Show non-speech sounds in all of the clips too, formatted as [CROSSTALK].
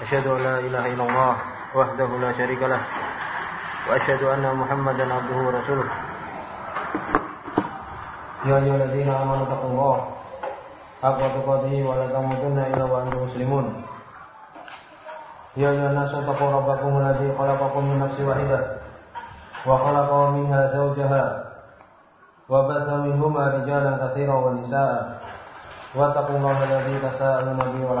Asyadu ala ilaha illallah la syarikalah Wa asyadu anna muhammadan abduhu rasuluh Ya ayu ladhina amal taqullah Aqwa tukadhi wa latamudunna ila wa anju muslimun Ya ayu nasa taqwa rabbakum ladhi Qalaqakum Wa qalaqaw minha zawjaha Wa batha minhuma rijalan kathira wa nisa Wa taqullah ladhi tasa'alun nabi wal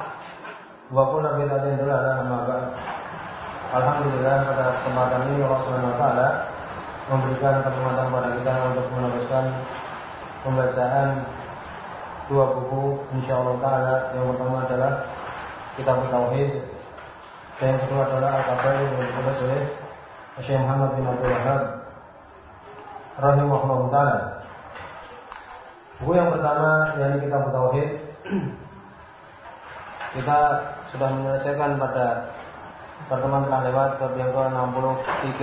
Wa nabi bid'atin dalalah amma maka Alhamdulillah pada kesempatan ini Allah Subhanahu wa memberikan kesempatan kepada kita untuk meneruskan pembacaan dua buku Insya Allah taala. Yang pertama adalah Kitab Tauhid dan yang kedua adalah Al-Kabair yang ditulis oleh Syekh Muhammad bin Abdul Wahab rahimahullah taala. Buku yang pertama yakni Kitab Tauhid [CLEARS THROAT] kita sudah menyelesaikan pada pertemuan telah lewat ke yang ke-63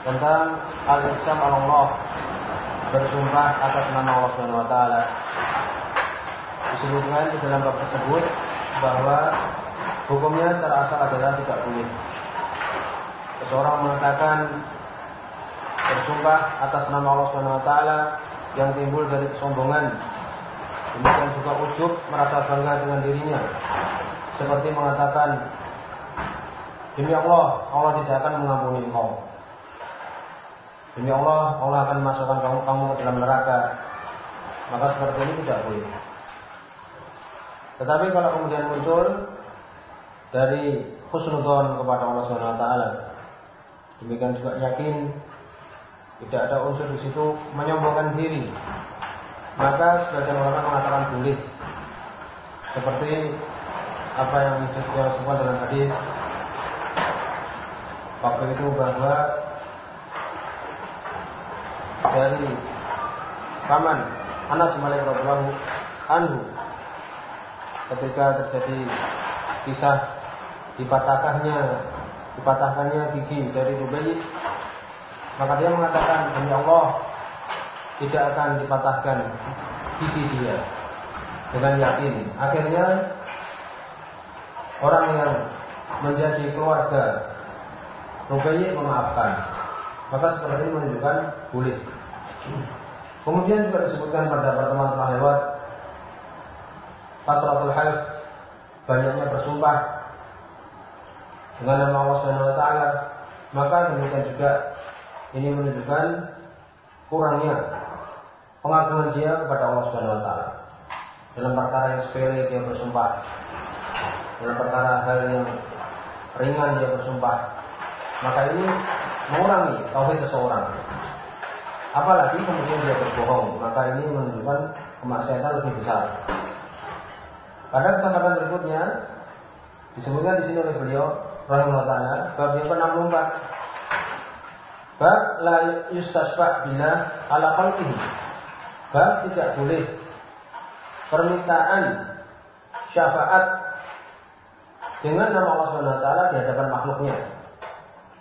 tentang al-iqsam Allah bersumpah atas nama Allah Subhanahu wa taala. Disebutkan di dalam bab tersebut bahwa hukumnya secara asal adalah tidak boleh. Seseorang mengatakan bersumpah atas nama Allah Subhanahu wa taala yang timbul dari kesombongan Demikian juga ujub merasa bangga dengan dirinya. Seperti mengatakan Demi Allah, Allah tidak akan mengampuni engkau. Demi Allah, Allah akan memasukkan kamu, kamu ke dalam neraka. Maka seperti ini tidak boleh. Tetapi kalau kemudian muncul Dari khusnudon kepada Allah SWT Demikian juga yakin Tidak ada unsur di situ menyombongkan diri maka sebagian ulama mengatakan boleh seperti apa yang disebutkan dalam hadis waktu itu bahwa dari paman Anas Malik radhiyallahu anhu ketika terjadi kisah dipatahkannya dipatahkannya gigi dari Rubai maka dia mengatakan demi Allah tidak akan dipatahkan gigi dia dengan yakin. Akhirnya orang yang menjadi keluarga Rubayyi memaafkan. Maka seperti ini menunjukkan boleh. Kemudian juga disebutkan pada pertemuan telah lewat Fasratul Half banyaknya bersumpah dengan nama Allah Subhanahu wa taala. Maka demikian juga ini menunjukkan kurangnya pengagungan dia kepada Allah Subhanahu wa taala. Dalam perkara yang sepele dia bersumpah. Dalam perkara hal yang ringan dia bersumpah. Maka ini mengurangi tauhid seseorang. Apalagi kemudian dia berbohong, maka ini menunjukkan kemaksiatan lebih besar. Pada kesempatan berikutnya disebutkan di sini oleh beliau rahimahullah taala bab yang ke-64 bab la yustasfa bila ala khalqihi Bab tidak boleh permintaan syafaat dengan nama Allah Subhanahu wa taala di hadapan makhluknya.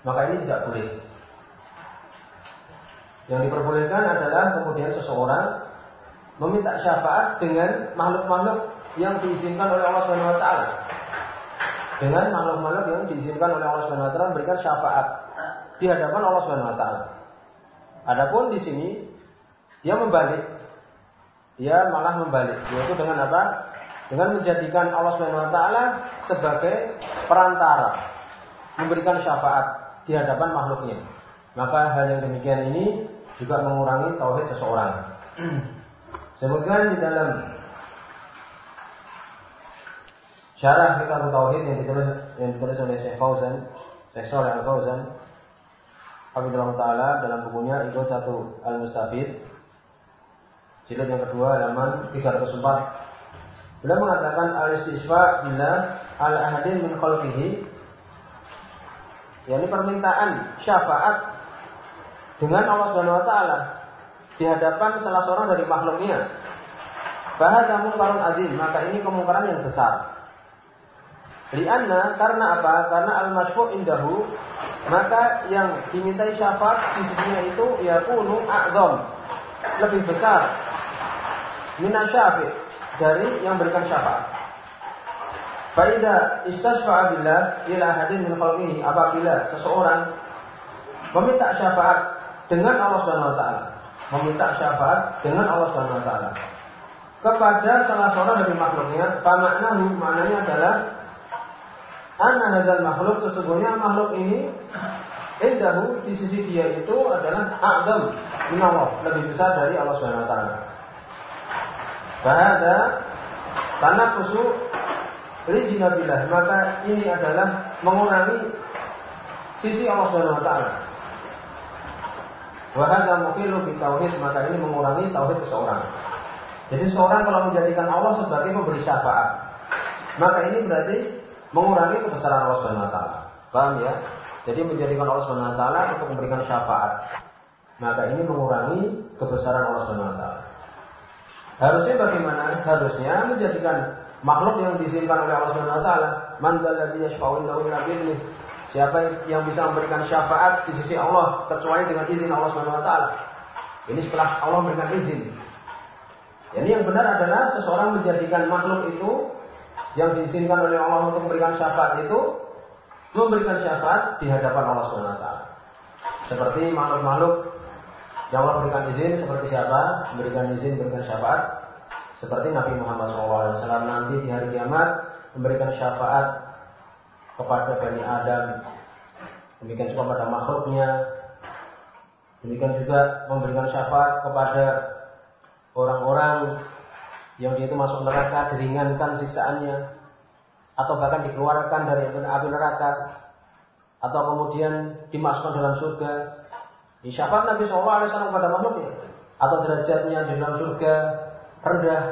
Maka ini tidak boleh. Yang diperbolehkan adalah kemudian seseorang meminta syafaat dengan makhluk-makhluk yang diizinkan oleh Allah Subhanahu wa taala. Dengan makhluk-makhluk yang diizinkan oleh Allah Subhanahu wa taala memberikan syafaat di hadapan Allah Subhanahu wa taala. Adapun di sini dia membalik dia malah membalik yaitu dengan apa? Dengan menjadikan Allah Subhanahu wa taala sebagai perantara memberikan syafaat di hadapan makhluknya. Maka hal yang demikian ini juga mengurangi tauhid seseorang. Sebutkan di dalam syarah kitab tauhid yang ditulis yang ditulis oleh Syekh Fauzan, Syekh Shalih Al Fauzan, Hafizullah Taala dalam bukunya itu satu Al Mustafid Jilid yang kedua halaman 304 Beliau mengatakan al-istisfa bila al ahadin min khalqihi yakni permintaan syafaat dengan Allah Subhanahu wa taala di hadapan salah seorang dari makhluknya. Bahasa mungkarun azim, maka ini kemungkaran yang besar. Lianna karena apa? Karena al-masyfu' indahu maka yang dimintai syafaat di sisinya itu ya kunu a'zam lebih besar minan syafi dari yang berikan syafaat. Faida istasfa'a billah ila hadin min khalqihi apabila seseorang meminta syafaat dengan Allah Subhanahu wa taala, meminta syafaat dengan Allah Subhanahu wa taala kepada salah seorang dari makhluknya, pamaknahu maknanya adalah anna hadzal makhluk sesungguhnya makhluk ini indahu di sisi dia itu adalah a'zam min Allah, lebih besar dari Allah Subhanahu wa taala. Bahada karena khusu rijinabillah maka ini adalah mengurangi sisi Allah Subhanahu wa taala. Mukilu di tauhid maka ini mengurangi tauhid seseorang. Jadi seorang kalau menjadikan Allah sebagai pemberi syafaat, maka ini berarti mengurangi kebesaran Allah Subhanahu wa taala. Paham ya? Jadi menjadikan Allah Subhanahu wa taala untuk memberikan syafaat. Maka ini mengurangi kebesaran Allah Subhanahu wa taala. Harusnya bagaimana? Harusnya menjadikan makhluk yang diizinkan oleh Allah Subhanahu wa taala, man dzalladzi yashfa'u indahu illa Siapa yang bisa memberikan syafaat di sisi Allah kecuali dengan izin Allah Subhanahu wa taala. Ini setelah Allah memberikan izin. Ini yang benar adalah seseorang menjadikan makhluk itu yang diizinkan oleh Allah untuk memberikan syafaat itu memberikan syafaat di hadapan Allah Subhanahu wa taala. Seperti makhluk-makhluk yang Allah berikan izin seperti siapa? Memberikan izin, memberikan syafaat. Seperti Nabi Muhammad SAW nanti di hari kiamat memberikan syafaat kepada Bani Adam. Demikian juga pada makhluknya. Demikian juga memberikan syafaat kepada orang-orang yang dia itu masuk neraka diringankan siksaannya atau bahkan dikeluarkan dari api neraka atau kemudian dimasukkan dalam surga di syafaat Nabi SAW kepada makhluknya atau derajatnya di dalam surga rendah.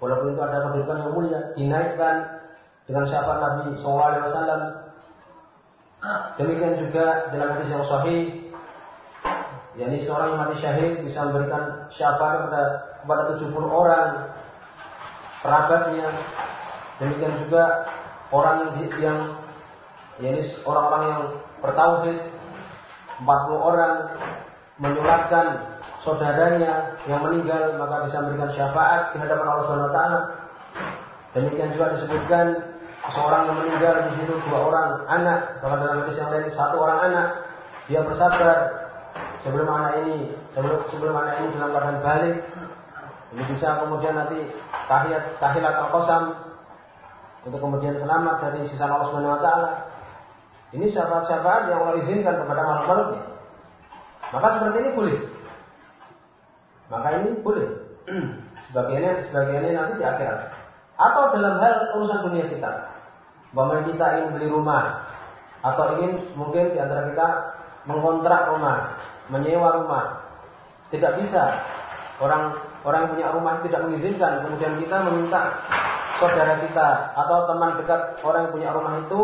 Walaupun itu ada kedudukan yang mulia. Dinaikkan dengan syafaat Nabi SAW demikian juga dalam hadis yang sahih yakni seorang yang mati syahid bisa memberikan syafaat kepada kepada 70 orang kerabatnya demikian juga orang yang yang yakni orang-orang yang bertauhid 40 orang menyulatkan saudaranya yang meninggal maka bisa memberikan syafaat di hadapan Allah Subhanahu wa taala. Demikian juga disebutkan seorang yang meninggal di situ dua orang anak, bahkan dalam hadis yang lain satu orang anak dia bersabar sebelum anak ini sebelum sebelum anak ini dalam keadaan balik ini bisa kemudian nanti tahiyat tahilat al-qasam untuk kemudian selamat dari sisa Allah Subhanahu wa taala. Ini syafaat-syafaat yang Allah izinkan kepada makhluk-makhluknya. Maka seperti ini boleh. Maka ini boleh. sebagiannya, sebagiannya nanti di akhirat. Atau dalam hal urusan dunia kita. Bahwa kita ingin beli rumah. Atau ingin mungkin di antara kita mengontrak rumah. Menyewa rumah. Tidak bisa. Orang orang punya rumah tidak mengizinkan. Kemudian kita meminta saudara kita atau teman dekat orang yang punya rumah itu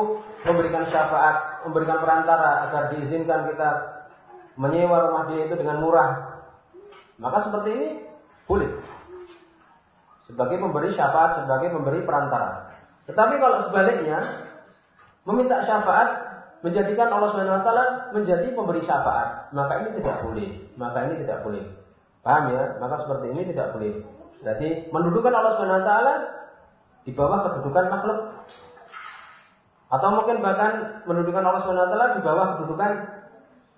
memberikan syafaat, memberikan perantara agar diizinkan kita menyewa rumah dia itu dengan murah. Maka seperti ini boleh. Sebagai pemberi syafaat, sebagai pemberi perantara. Tetapi kalau sebaliknya meminta syafaat menjadikan Allah Subhanahu wa taala menjadi pemberi syafaat, maka ini tidak boleh. Maka ini tidak boleh. Paham ya? Maka seperti ini tidak boleh. Berarti mendudukan Allah Subhanahu wa taala di bawah kedudukan makhluk atau mungkin bahkan mendudukan Allah SWT di bawah kedudukan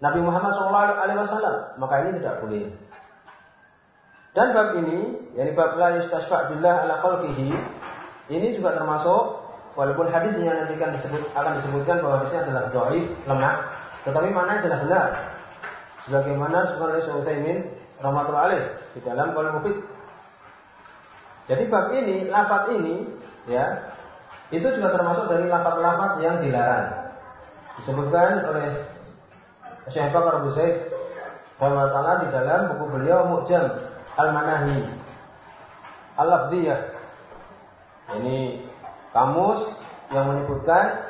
Nabi Muhammad SAW. Maka ini tidak boleh. Dan bab ini, yakni bab la yustashfa' billah ala khalqihi, ini juga termasuk walaupun hadisnya nanti akan disebut akan disebutkan bahwa hadisnya adalah dhaif, lemah, tetapi mana adalah benar. Sebagaimana disebutkan oleh Utsaimin rahmatullah alaih di dalam Qaul Mufid. Jadi bab ini, lafaz ini ya, itu juga termasuk dari lafaz-lafaz yang dilarang. Disebutkan oleh Syekh Bakar Abu Zaid di dalam buku beliau Mu'jam Al-Manahi Al-Lafdiyah Ini kamus yang menyebutkan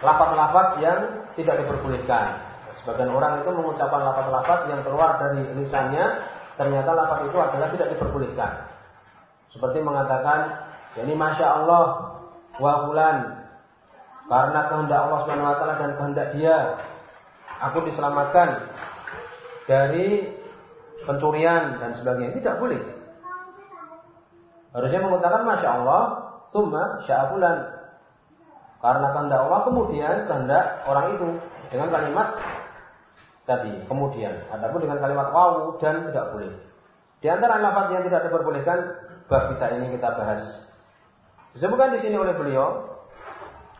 lafaz-lafaz yang tidak diperbolehkan. Sebagian orang itu mengucapkan lafaz-lafaz yang keluar dari lisannya, ternyata lafaz itu adalah tidak diperbolehkan. Seperti mengatakan, ini masya Allah wa bulan karena kehendak Allah taala dan kehendak Dia aku diselamatkan dari pencurian dan sebagainya. Tidak boleh. Harusnya mengatakan masya Allah, summa sya'afulan. Karena kehendak Allah kemudian kehendak orang itu dengan kalimat tadi kemudian. Adapun dengan kalimat wawu dan tidak boleh. Di antara lafaz yang tidak diperbolehkan bab kita ini kita bahas. Disebutkan di sini oleh beliau.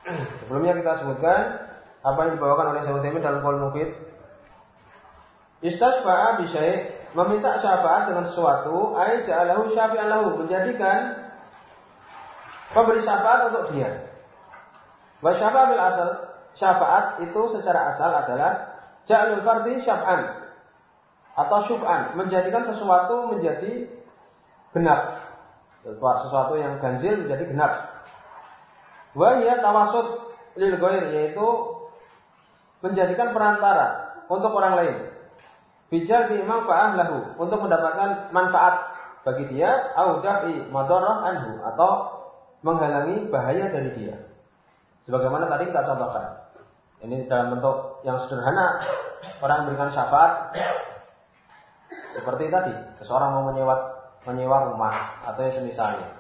[CLEARS THROAT] Sebelumnya kita sebutkan apa yang dibawakan oleh Syaikhul Utsaimin dalam Qaul Mufid. Istasfa'a bi meminta syafaat dengan sesuatu ay ja'alahu syafi'an lahu menjadikan pemberi syafaat untuk dia. Wa syafaat bil asal syafaat itu secara asal adalah ja'alul fardi syaf'an atau syuf'an menjadikan sesuatu menjadi genap. Sesuatu yang ganjil menjadi genap. Wa hiya tawasud lil ghair yaitu menjadikan perantara untuk orang lain bijal di manfaat lahu. Untuk mendapatkan manfaat bagi dia au dafi madarrah anhu. Atau menghalangi bahaya dari dia. Sebagaimana tadi kita contohkan. Ini dalam bentuk yang sederhana. Orang memberikan syafaat. Seperti tadi. Seseorang mau menyewa menyewa rumah. Atau yang semisalnya.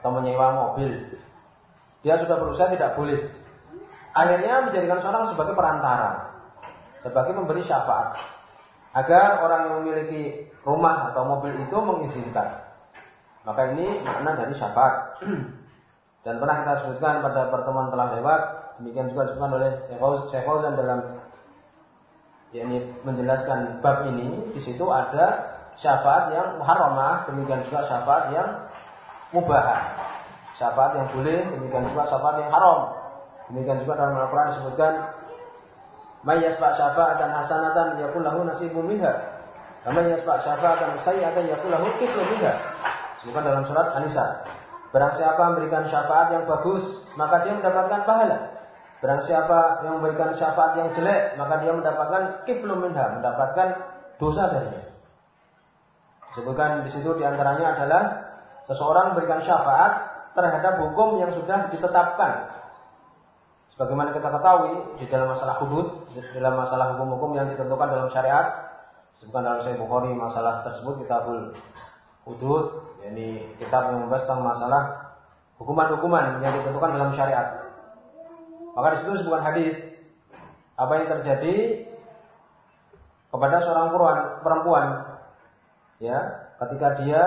Atau menyewa mobil. Dia sudah berusaha tidak boleh. Akhirnya menjadikan seorang sebagai perantara sebagai memberi syafaat agar orang yang memiliki rumah atau mobil itu mengizinkan maka ini makna dari syafaat [CLEARS THROAT] dan pernah kita sebutkan pada pertemuan telah lewat Demikian juga disebutkan oleh Syekh Fauzan dalam yakni menjelaskan bab ini di situ ada syafaat yang muharramah, demikian juga syafaat yang mubah. Syafaat yang boleh, demikian juga syafaat yang haram. Demikian juga dalam Al-Qur'an disebutkan may yasfa syafa'atan hasanatan yakul lahu nasibun minha. Kama yasfa syafa'atan sayyi'atan yakul lahu kiflun minha. Disebutkan dalam surat An-Nisa. Barang siapa memberikan syafaat yang bagus, maka dia mendapatkan pahala. Barang siapa yang memberikan syafaat yang jelek, maka dia mendapatkan kiflum minha, mendapatkan dosa darinya. Disebutkan di situ di antaranya adalah seseorang memberikan syafaat terhadap hukum yang sudah ditetapkan. Sebagaimana kita ketahui di dalam masalah hudud, di dalam masalah hukum-hukum yang ditentukan dalam syariat, disebutkan dalam Sahih Bukhari masalah tersebut kitabul hudud, yakni kitab yang membahas tentang masalah hukuman-hukuman yang ditentukan dalam syariat. Maka di situ disebutkan hadis apa yang terjadi kepada seorang perempuan ya ketika dia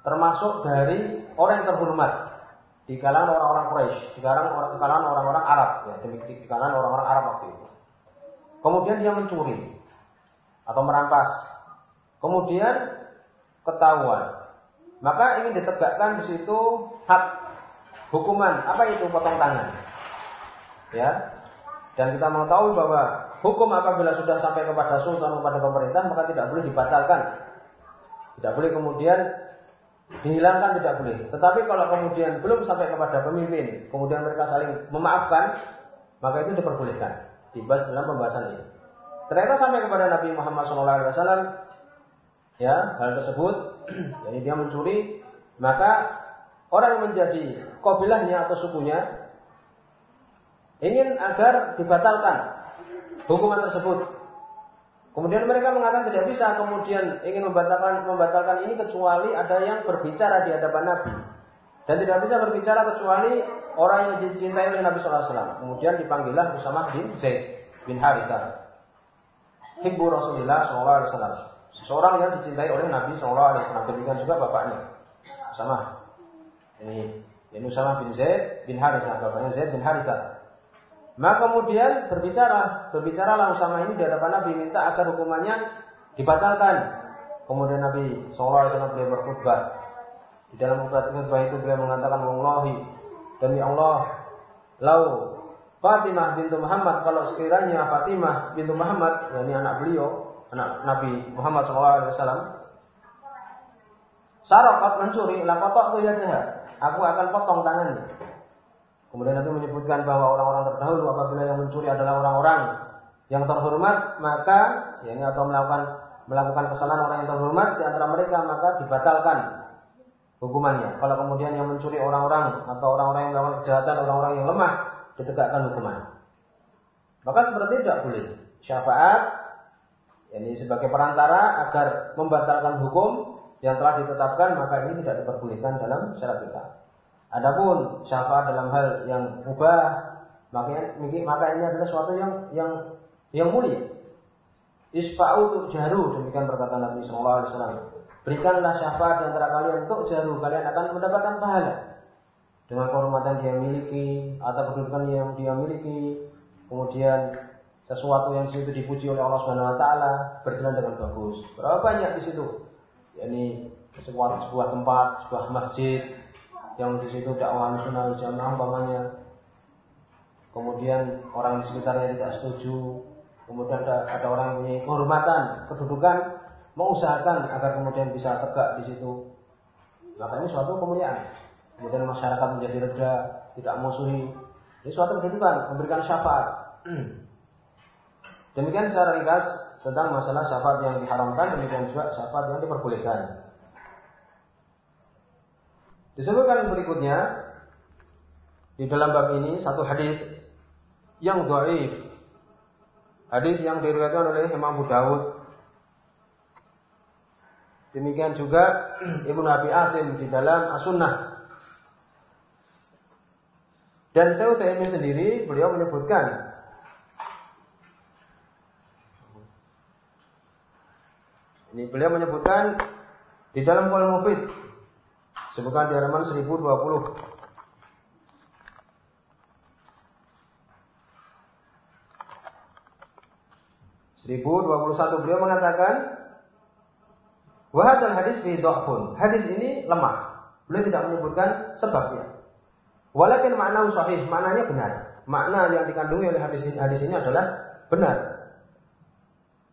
termasuk dari orang yang terhormat di kalangan orang-orang Quraisy, di kalangan orang-orang Arab ya, di kalangan orang-orang Arab waktu itu. Kemudian dia mencuri atau merampas. Kemudian ketahuan. Maka ingin ditegakkan di situ hak hukuman apa itu potong tangan ya dan kita mengetahui bahwa hukum apabila sudah sampai kepada sultan kepada pemerintah maka tidak boleh dibatalkan tidak boleh kemudian dihilangkan tidak boleh. Tetapi kalau kemudian belum sampai kepada pemimpin kemudian mereka saling memaafkan maka itu diperbolehkan. Dibahas dalam pembahasan ini. Ternyata sampai kepada Nabi Muhammad SAW ya hal tersebut [CLEARS THROAT] jadi dia mencuri maka orang yang menjadi kabilahnya atau sukunya ingin agar dibatalkan hukuman tersebut. Kemudian mereka mengatakan tidak bisa kemudian ingin membatalkan membatalkan ini kecuali ada yang berbicara di hadapan Nabi. Dan tidak bisa berbicara kecuali orang yang dicintai oleh Nabi SAW. Kemudian dipanggillah bersama bin Zaid bin Harithah. Hibbu Rasulullah SAW. Seseorang yang dicintai oleh Nabi SAW. Demikian juga bapaknya. Sama. Ini, ini Usama bin Zaid bin Harithah. Bapaknya Zaid bin Harithah. Maka kemudian berbicara, berbicaralah Usama ini di hadapan Nabi minta agar hukumannya dibatalkan. Kemudian Nabi SAW beliau berkhutbah. Di dalam khutbah itu beliau mengatakan Wallahi demi Allah, lau Fatimah bintu Muhammad kalau sekiranya Fatimah bintu Muhammad, yakni anak beliau, anak Nabi Muhammad SAW, Sarokat mencuri, lah kotok tuh ya Aku akan potong tangannya. Kemudian Nabi menyebutkan bahwa orang-orang terdahulu apabila yang mencuri adalah orang-orang yang terhormat, maka ya ini atau melakukan melakukan kesalahan orang yang terhormat di antara mereka maka dibatalkan hukumannya. Kalau kemudian yang mencuri orang-orang atau orang-orang yang melakukan kejahatan, orang-orang yang lemah ditegakkan hukuman. Maka seperti tidak boleh. Syafaat ini sebagai perantara agar membatalkan hukum yang telah ditetapkan maka ini tidak diperbolehkan dalam syariat kita. Adapun syafaat dalam hal yang ubah maka maka ini adalah sesuatu yang yang yang mulia. Isfa'u jaru demikian perkataan Nabi Shallallahu Alaihi Wasallam. Berikanlah syafaat di antara kalian untuk jaru kalian akan mendapatkan pahala dengan kehormatan dia miliki atau kedudukan yang dia miliki kemudian sesuatu yang situ dipuji oleh Allah Subhanahu Wa Taala berjalan dengan bagus. Berapa banyak di situ? yakni sebuah sebuah tempat, sebuah masjid yang di situ dakwah nasional jamaah umpamanya. Kemudian orang di sekitarnya tidak setuju, kemudian ada, ada orang yang punya kehormatan, kedudukan, mengusahakan agar kemudian bisa tegak di situ. Maka ini suatu kemuliaan. Kemudian masyarakat menjadi reda, tidak musuhi. Ini suatu kedudukan, memberikan syafaat. Demikian secara ringkas tentang masalah syafaat yang diharamkan, demikian juga syafaat yang diperbolehkan. Disebutkan berikutnya di dalam bab ini satu hadis yang dhaif. Hadis yang diriwayatkan oleh Imam Abu Dawud. Demikian juga [CLEARS THROAT] Ibnu Abi Asim di dalam As-Sunnah. Dan saya ini sendiri beliau menyebutkan Ini beliau menyebutkan di dalam Qaul Mufid sebutkan di halaman 1020. 1021 beliau mengatakan Wahadal hadis fi dhafun. Hadis ini lemah. Beliau tidak menyebutkan sebabnya. Walakin makna sahih, maknanya benar. Makna yang dikandungi oleh hadis ini, hadis ini adalah benar.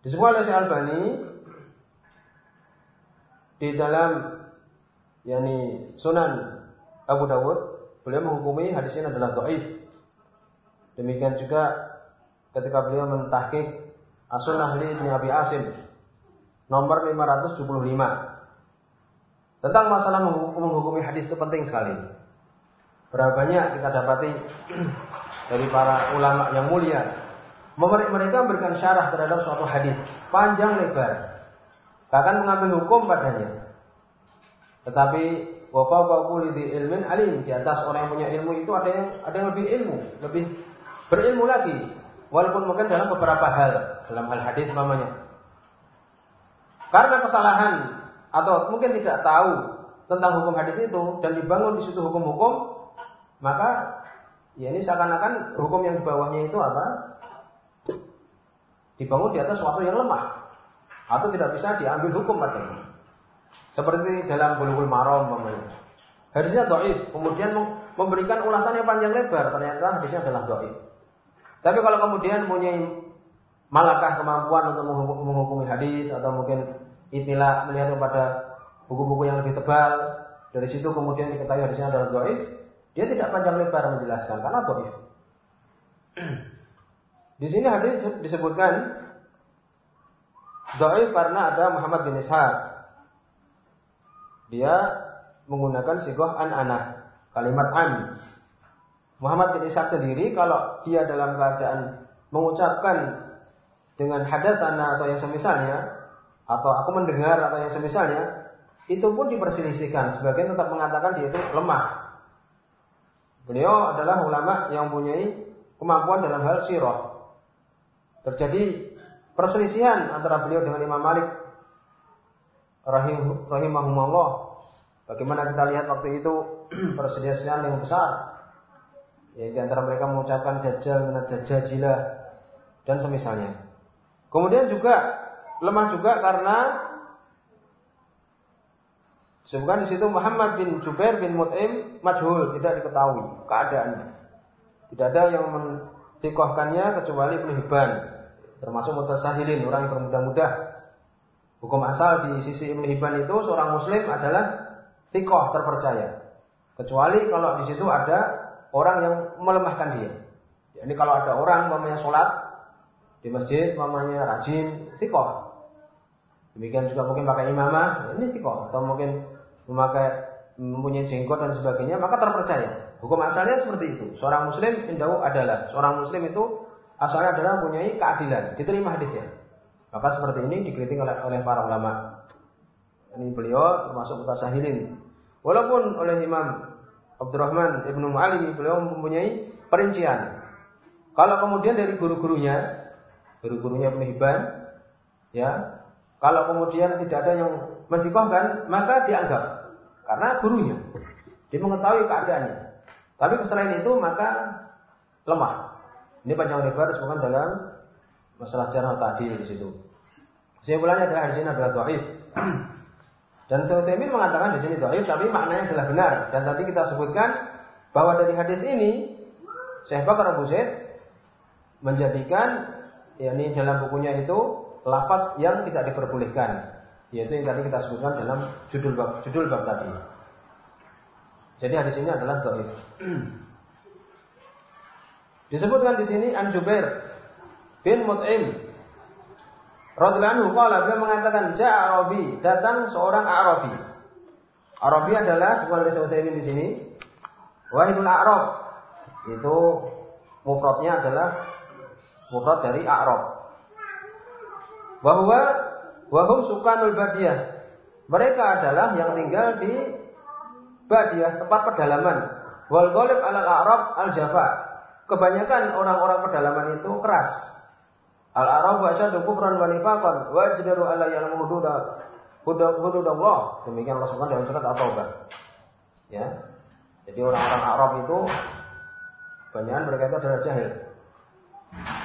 Disebut oleh Syekh Albani di dalam yakni Sunan Abu Dawud beliau menghukumi hadis ini adalah dhaif. Demikian juga ketika beliau mentahqiq As-Sunnah li Ibnu Abi Asim nomor 575. Tentang masalah menghukumi hadis itu penting sekali. Berapa banyak kita dapati [CLEARS THROAT] dari para ulama yang mulia mereka memberikan syarah terhadap suatu hadis panjang lebar bahkan mengambil hukum padanya. Tetapi wafa di ilmin alim di atas orang yang punya ilmu itu ada yang ada yang lebih ilmu, lebih berilmu lagi. Walaupun mungkin dalam beberapa hal, dalam hal hadis namanya. Karena kesalahan atau mungkin tidak tahu tentang hukum hadis itu dan dibangun di situ hukum-hukum, maka ya ini seakan-akan hukum yang di bawahnya itu apa? Dibangun di atas sesuatu yang lemah atau tidak bisa diambil hukum padanya. Seperti dalam bulugul marom namanya. Hadisnya doif, kemudian memberikan ulasan yang panjang lebar, ternyata hadisnya adalah doif. Tapi kalau kemudian punya malakah kemampuan untuk menghukumi hadis atau mungkin itilah melihat kepada buku-buku yang lebih tebal, dari situ kemudian diketahui hadisnya adalah doif, dia tidak panjang lebar menjelaskan karena doif. Di sini hadis disebutkan Dhaif karena ada Muhammad bin Ishaq. Dia menggunakan sigoh an anak kalimat an. Muhammad bin Ishaq sendiri kalau dia dalam keadaan mengucapkan dengan hadatana atau yang semisalnya atau aku mendengar atau yang semisalnya itu pun diperselisihkan sebagian tetap mengatakan dia itu lemah. Beliau adalah ulama yang mempunyai kemampuan dalam hal sirah. Terjadi perselisihan antara beliau dengan Imam Malik rahim, rahimahumullah. Bagaimana kita lihat waktu itu [CLEARS THROAT] perselisihan yang besar. Ya, di antara mereka mengucapkan dajjal, jilah dan semisalnya. Kemudian juga lemah juga karena Sebutkan di situ Muhammad bin Jubair bin Mut'im majhul, tidak diketahui keadaannya. Tidak ada yang mentikohkannya kecuali Ibnu termasuk mutasahilin orang yang bermudah-mudah. Hukum asal di sisi Ibn Hibban itu seorang muslim adalah sikoh terpercaya. Kecuali kalau di situ ada orang yang melemahkan dia. Jadi kalau ada orang mamanya sholat di masjid, mamanya rajin, sikoh. Demikian juga mungkin pakai imamah, ini sikoh. Atau mungkin memakai mempunyai jenggot dan sebagainya, maka terpercaya. Hukum asalnya seperti itu. Seorang muslim indahu adalah seorang muslim itu asalnya adalah mempunyai keadilan, diterima hadisnya. Maka seperti ini dikritik oleh, oleh para ulama. Ini beliau termasuk mutasahilin. Walaupun oleh Imam Abdurrahman Ibnu Mu'alim beliau mempunyai perincian. Kalau kemudian dari guru-gurunya, guru-gurunya Hibban, ya, kalau kemudian tidak ada yang mensikohkan, maka dianggap karena gurunya. Dia mengetahui keadaannya. Tapi selain itu maka lemah. Ini panjang lebar disebutkan dalam masalah jarh tadi di situ. Kesimpulannya adalah hadis ini adalah dhaif. Dan Sulaiman mengatakan di sini dhaif tapi maknanya adalah benar. Dan tadi kita sebutkan bahwa dari hadis ini Syekh Bakar Abu Zaid menjadikan yakni dalam bukunya itu lafaz yang tidak diperbolehkan yaitu yang tadi kita sebutkan dalam judul bab judul bab tadi. Jadi hadis ini adalah dhaif. [CLEARS THROAT] Disebutkan di sini An Jubair bin Mut'im Radhiyallahu anhu qala beliau mengatakan ja'a Arabi, datang seorang Arabi. Arabi adalah sebuah dari Utsaimin di sini. Wahidul A'rab. Itu mufradnya adalah mufrad dari A'rab. Bahwa wahum sukanul badiyah. Mereka adalah yang tinggal di badiyah, tempat pedalaman. Wal ghalib alal A'rab al-Jafa. Kebanyakan orang-orang pedalaman itu keras, Al-Arab wa syadu kufran wa nifaqan wa ajdaru ala ya'lamu hududa hududallah. Demikian Allah sebutkan dalam surat At-Taubah. Ya. Jadi orang-orang Arab itu banyak mereka itu adalah jahil.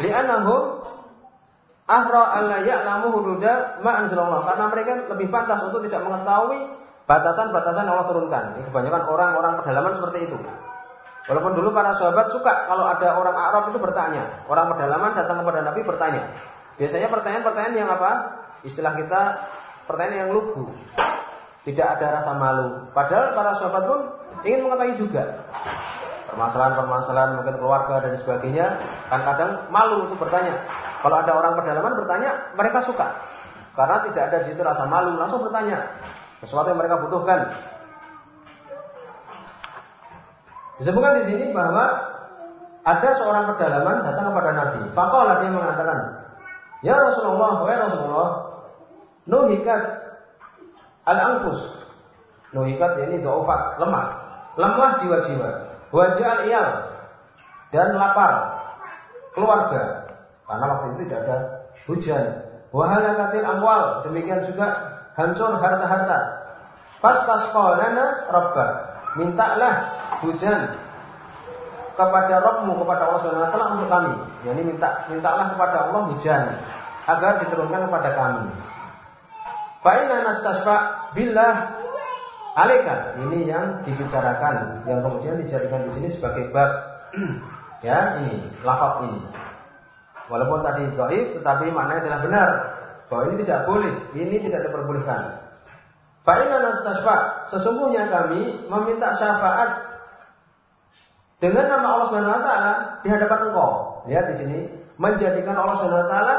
Li'annahum ahra alla ya'lamu hududa ma anzalallah. Karena mereka lebih pantas untuk tidak mengetahui batasan-batasan yang Allah turunkan. Ini kebanyakan orang-orang pedalaman seperti itu. Walaupun dulu para sahabat suka kalau ada orang Arab itu bertanya. Orang pedalaman datang kepada Nabi bertanya. Biasanya pertanyaan-pertanyaan yang apa? Istilah kita pertanyaan yang lugu. Tidak ada rasa malu. Padahal para sahabat pun ingin mengetahui juga. Permasalahan-permasalahan mungkin keluarga dan sebagainya. Kan kadang malu untuk bertanya. Kalau ada orang pedalaman bertanya, mereka suka. Karena tidak ada di situ rasa malu, langsung bertanya. Sesuatu yang mereka butuhkan. Disebutkan di sini bahwa ada seorang pedalaman datang kepada Nabi. Fakolah dia mengatakan, Ya Rasulullah, ya Rasulullah, nuhikat al-angfus. Nuhikat ini do'ofat, lemah. Lemah jiwa-jiwa. Wajah al-iyal. Dan lapar. Keluarga. Karena waktu itu tidak ada hujan. Wahalakatil amwal. Demikian juga hancur harta-harta. Pas tasqalana rabbak. Mintalah hujan kepada Rabbmu kepada Allah Subhanahu wa taala untuk kami. Yani minta mintalah kepada Allah hujan agar diturunkan kepada kami. Fa inna nastasfa billah alaika. Ini yang dibicarakan yang kemudian dijadikan di sini sebagai bab [CLEARS THROAT] ya ini lafaz ini. Walaupun tadi dhaif tetapi maknanya adalah benar bahwa ini tidak boleh, ini tidak diperbolehkan. Fa inna nastasfa sesungguhnya kami meminta syafaat dengan nama Allah Subhanahu wa taala di hadapan engkau. Lihat di sini, menjadikan Allah Subhanahu wa taala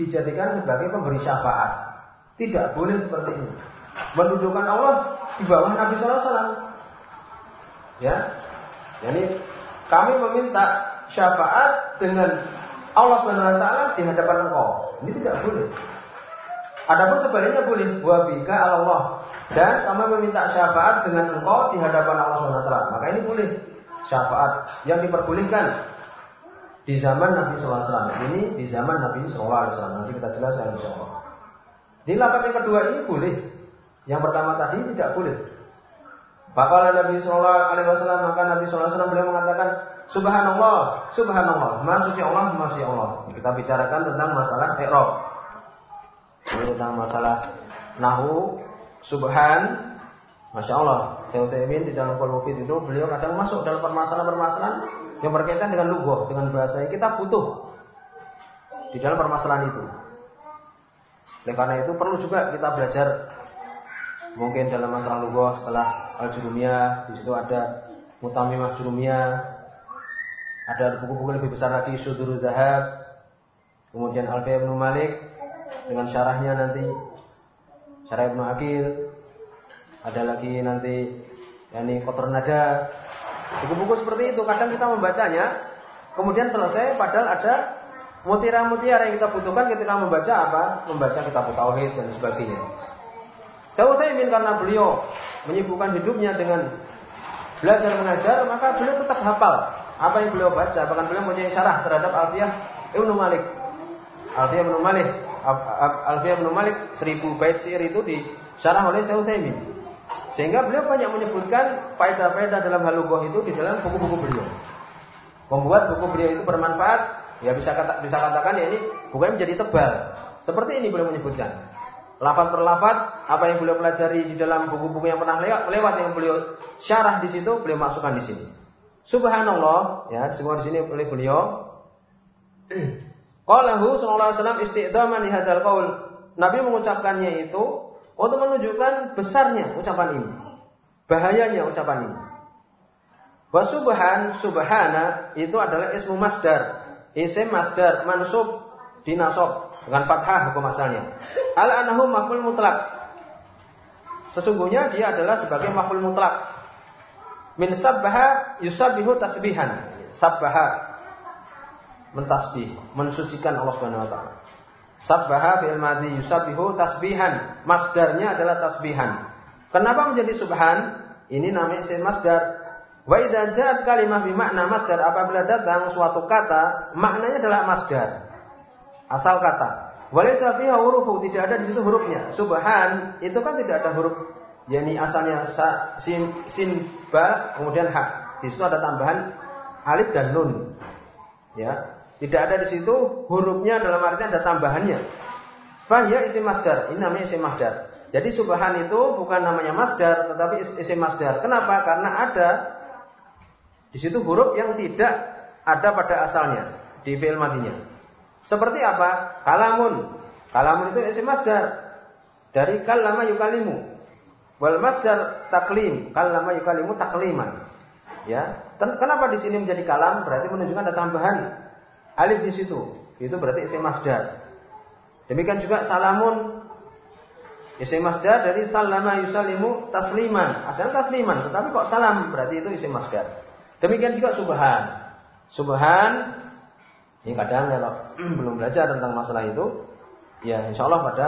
dijadikan sebagai pemberi syafaat. Tidak boleh seperti ini. Mendudukan Allah di bawah Nabi sallallahu alaihi wasallam. Ya. Jadi kami meminta syafaat dengan Allah Subhanahu wa taala di hadapan engkau. Ini tidak boleh. Adapun sebaliknya boleh wabika Allah dan kami meminta syafaat dengan engkau di hadapan Allah Subhanahu wa taala. Maka ini boleh syafaat yang diperbolehkan di zaman Nabi SAW. Ini di zaman Nabi SAW. Nanti kita jelaskan insya Allah. Di lapat yang kedua ini boleh. Yang pertama tadi tidak boleh. Bakal Nabi Sallallahu Alaihi Wasallam maka Nabi Sallallahu Alaihi Wasallam beliau mengatakan Subhanallah, Subhanallah, suci Allah, suci Allah. Kita bicarakan tentang masalah. Ini tentang masalah nahu, subhan, Masya Allah, Syekh Utsaimin di dalam Qulubit itu beliau kadang masuk dalam permasalahan-permasalahan yang berkaitan dengan lughah, dengan bahasa yang kita butuh di dalam permasalahan itu. Oleh karena itu perlu juga kita belajar Mungkin dalam masalah lughah setelah Al-Jurumiyah, di situ ada Mutamimah Jurumiyah, ada buku-buku lebih besar lagi Sudurul Zahab, kemudian Alfiyah bin Malik dengan syarahnya nanti Syarah Ibnu Akil, ada lagi nanti yakni Kotor Nada. Buku-buku seperti itu kadang kita membacanya, kemudian selesai padahal ada mutiara-mutiara yang kita butuhkan ketika membaca apa? Membaca kitab tauhid dan sebagainya. Saya ingin karena beliau menyibukkan hidupnya dengan belajar mengajar, maka beliau tetap hafal apa yang beliau baca. Bahkan beliau mempunyai syarah terhadap Alfiyah Ibnu Malik. Alfiyah Ibnu Malik Alfiyah bin Malik seribu bait syair itu disyarah oleh Syekh Utsaimin. Sehingga beliau banyak menyebutkan faedah-faedah dalam hal itu di dalam buku-buku beliau. Membuat buku beliau itu bermanfaat, ya bisa kata, bisa katakan ya ini bukan menjadi tebal. Seperti ini beliau menyebutkan. Lafaz per lafaz, apa yang beliau pelajari di dalam buku-buku yang pernah lewat, lewat yang beliau syarah di situ, beliau masukkan di sini. Subhanallah, ya, semua di sini oleh beliau [CLEARS THROAT] Qalahu sallallahu alaihi wasallam istiqdaman li hadzal qaul. Nabi mengucapkannya itu untuk menunjukkan besarnya ucapan ini. Bahayanya ucapan ini. Wa subhan subhana itu adalah ismu masdar. Isim masdar mansub dinasab dengan fathah hukum asalnya. Al anahu maf'ul mutlak. Sesungguhnya dia adalah sebagai maf'ul mutlak. Min sabbaha yusabbihu tasbihan. Sabbaha mentasbih, mensucikan Allah taala. Sabbaha fil madhi yusabbihu tasbihan. Masdarnya adalah tasbihan. Kenapa menjadi subhan? Ini namanya isim masdar. Wa idza ja'at kalimah bi makna masdar apabila datang suatu kata, maknanya adalah masdar. Asal kata. Walaysa fiha hurufu, tidak ada di situ hurufnya. Subhan itu kan tidak ada huruf yakni asalnya sa, sin, sin ba kemudian ha. Di situ ada tambahan alif dan nun. Ya. Tidak ada di situ hurufnya dalam artian ada tambahannya. Fahya isim masdar. Ini namanya isim masdar. Jadi subhan itu bukan namanya masdar tetapi isim masdar. Kenapa? Karena ada di situ huruf yang tidak ada pada asalnya di fi'il madinya. Seperti apa? Kalamun. Kalamun itu isim masdar. Dari kalama yukalimu. Wal masdar taklim. Kalama yukalimu takliman. Ya. Kenapa di sini menjadi kalam? Berarti menunjukkan ada tambahan alif di situ. Itu berarti isim masdar. Demikian juga salamun isim masdar dari salama yusalimu tasliman. Asal tasliman, tetapi kok salam berarti itu isim masdar. Demikian juga subhan. Subhan ini kadang kalau [CLEARS THROAT] belum belajar tentang masalah itu, ya insya Allah pada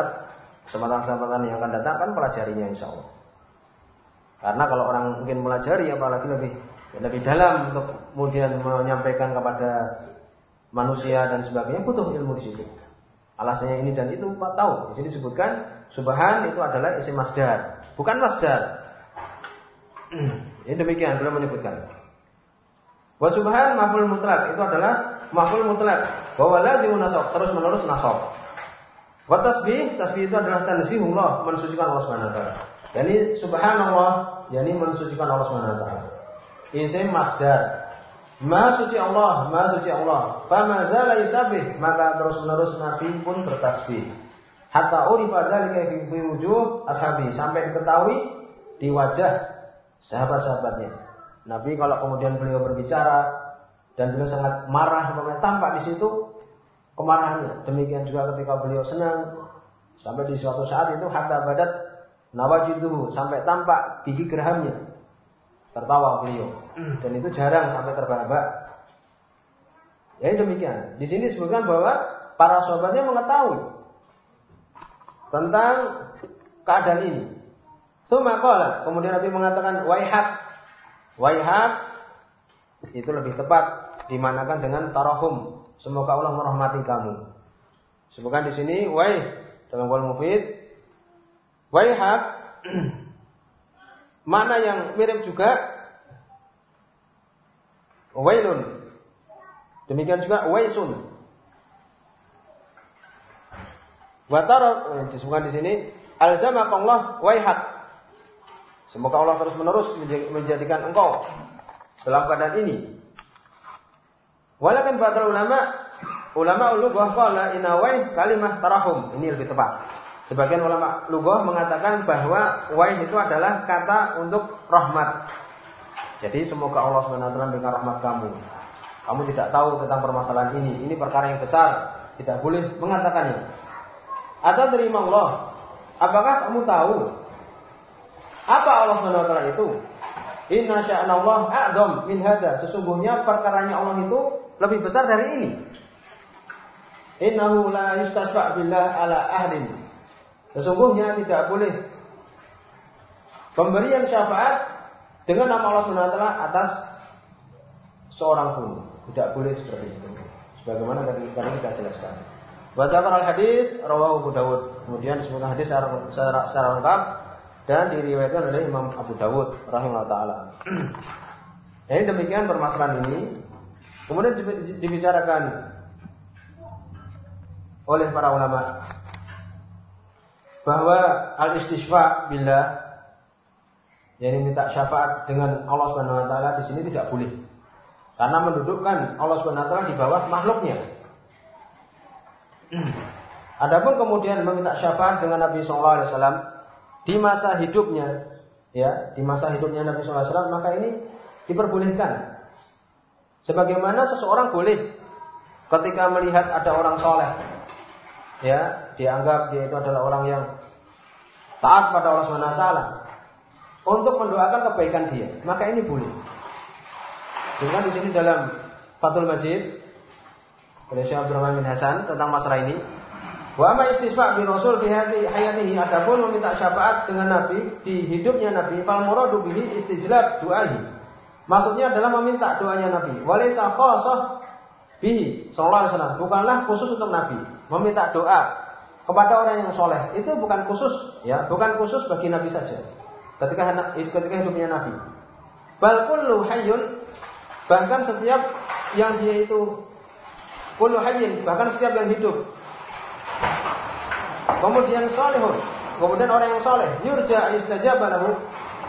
kesempatan-kesempatan yang akan datang kan pelajarinya insya Allah. Karena kalau orang mungkin melajari apalagi lebih lebih dalam untuk kemudian menyampaikan kepada manusia dan sebagainya butuh ilmu di situ. Alasannya ini dan itu tahu. Di sini disebutkan subhan itu adalah isim masdar, bukan masdar. ini demikian beliau menyebutkan. Wa subhan maf'ul mutlak itu adalah maf'ul mutlak. Wa lazimun nasab terus menerus nasab. Wa tasbih tasbih itu adalah tanzihullah mensucikan Allah Subhanahu wa taala. Yani subhanallah yani mensucikan Allah Subhanahu wa taala. Isim masdar Ma suci Allah, ma suci Allah. Fama zala yusabih, maka terus-menerus Nabi pun bertasbih. Hatta urifa dzalika fi wujuh ashabi, sampai diketahui di wajah sahabat-sahabatnya. Nabi kalau kemudian beliau berbicara dan beliau sangat marah, tampak di situ kemarahannya. Demikian juga ketika beliau senang, sampai di suatu saat itu hatta badat nawajiduhu, sampai tampak gigi gerhamnya tertawa beliau. Dan itu jarang sampai terbahak-bahak. Ya demikian. Di sini disebutkan bahwa para sahabatnya mengetahui tentang keadaan ini. Sumakola. Kemudian Nabi mengatakan waihat. Waihat itu lebih tepat dimanakan dengan tarahum. Semoga Allah merahmati kamu. Sebutkan di sini wai dalam wal mufid. Waihat [CLEARS THROAT] Mana yang mirip juga wailun. Demikian juga waisun. Watara eh, disebutkan di sini alzamakallah waihat. Semoga Allah terus menerus menjadikan engkau dalam keadaan ini. Walakin ba'dal ulama ulama ulu bahwa inawai kalimah tarahum. Ini lebih tepat. Sebagian ulama lugah mengatakan bahwa waih itu adalah kata untuk rahmat. Jadi semoga Allah SWT memberikan rahmat kamu. Kamu tidak tahu tentang permasalahan ini. Ini perkara yang besar. Tidak boleh mengatakannya. Atau terima Allah. Apakah kamu tahu apa Allah SWT itu? Inna Allah a'dham min hada. Sesungguhnya perkaranya Allah itu lebih besar dari ini. Innahu la yustasfa' billah ala ahdin Sesungguhnya tidak boleh pemberian syafaat dengan nama Allah Subhanahu atas seorang pun. Tidak boleh seperti itu. Sebagaimana tadi kita jelaskan. Baca al hadis rawahu Abu Dawud. Kemudian disebutkan hadis secara lengkap dan diriwayatkan oleh Imam Abu Dawud rahimahullah taala. [CLEARS THROAT] Jadi demikian permasalahan ini. Kemudian dibicarakan oleh para ulama bahwa al istisfa bila yang minta syafaat dengan Allah Subhanahu wa taala di sini tidak boleh. Karena mendudukkan Allah Subhanahu wa taala di bawah makhluknya. Adapun kemudian meminta syafaat dengan Nabi sallallahu alaihi wasallam di masa hidupnya, ya, di masa hidupnya Nabi sallallahu alaihi wasallam maka ini diperbolehkan. Sebagaimana seseorang boleh ketika melihat ada orang soleh ya dianggap dia itu adalah orang yang taat pada Allah Subhanahu wa taala untuk mendoakan kebaikan dia, maka ini boleh. Sehingga di sini dalam Fathul Majid oleh Syekh Abdurrahman bin Hasan tentang masalah ini, wa ma istisfa bi rasul fi hayatihi adapun meminta syafaat dengan nabi di hidupnya nabi fal muradu bihi istijlab du'ahi. Maksudnya adalah meminta doanya nabi. Walaysa khassah bihi sallallahu alaihi bukanlah khusus untuk nabi. Meminta doa kepada orang yang soleh. Itu bukan khusus ya. Bukan khusus bagi nabi saja. Ketika ketika hidupnya nabi. Bal kullu bahkan setiap yang dia itu kullu bahkan setiap yang hidup. Kemudian solehun kemudian orang yang soleh yurja istajaba lahu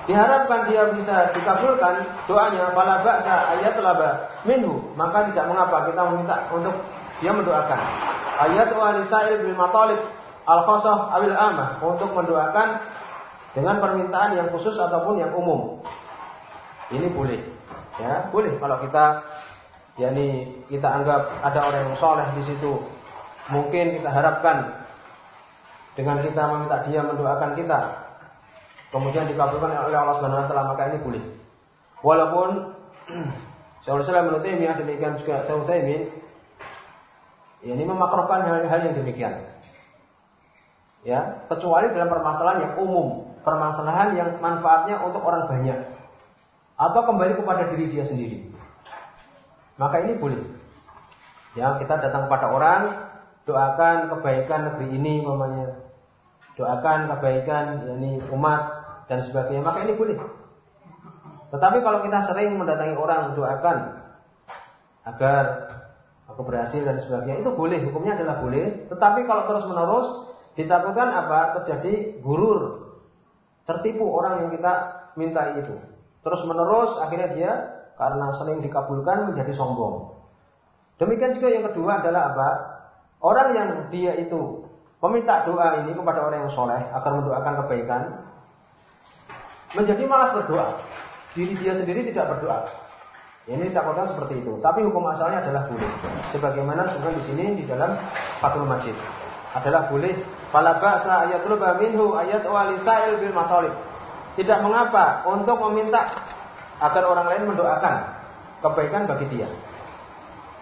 diharapkan dia bisa dikabulkan doanya fala ba'sa ayat laba minhu maka tidak mengapa kita meminta untuk dia mendoakan ayat wa lisail bil matalib al khasah awil amah untuk mendoakan dengan permintaan yang khusus ataupun yang umum. Ini boleh. Ya, boleh kalau kita yakni kita anggap ada orang yang soleh di situ. Mungkin kita harapkan dengan kita meminta dia mendoakan kita kemudian dikabulkan oleh Allah Subhanahu wa taala maka ini boleh. Walaupun [CLEARS THROAT] Syaikhul Islam Ibnu Taimiyah demikian juga Syaikhul Utsaimin Ya, ini memakrokan hal-hal yang demikian. Ya, kecuali dalam permasalahan yang umum, permasalahan yang manfaatnya untuk orang banyak atau kembali kepada diri dia sendiri. Maka ini boleh. Ya, kita datang kepada orang, doakan kebaikan negeri ini mamanya. Doakan kebaikan yakni umat dan sebagainya, maka ini boleh. Tetapi kalau kita sering mendatangi orang doakan agar aku berhasil dan sebagainya itu boleh. Hukumnya adalah boleh. Tetapi kalau terus menerus ditakutkan apa? Terjadi gurur tertipu orang yang kita minta itu. Terus menerus akhirnya dia karena sering dikabulkan menjadi sombong. Demikian juga yang kedua adalah apa? Orang yang dia itu meminta doa ini kepada orang yang soleh agar mendoakan kebaikan menjadi malas berdoa diri dia sendiri tidak berdoa ini takutkan seperti itu. Tapi hukum asalnya adalah boleh. Sebagaimana sudah di sini di dalam Fathul Majid. Adalah boleh. Fala ba'sa ayatul minhu ayat walisail bil matalib. Tidak mengapa untuk meminta agar orang lain mendoakan kebaikan bagi dia.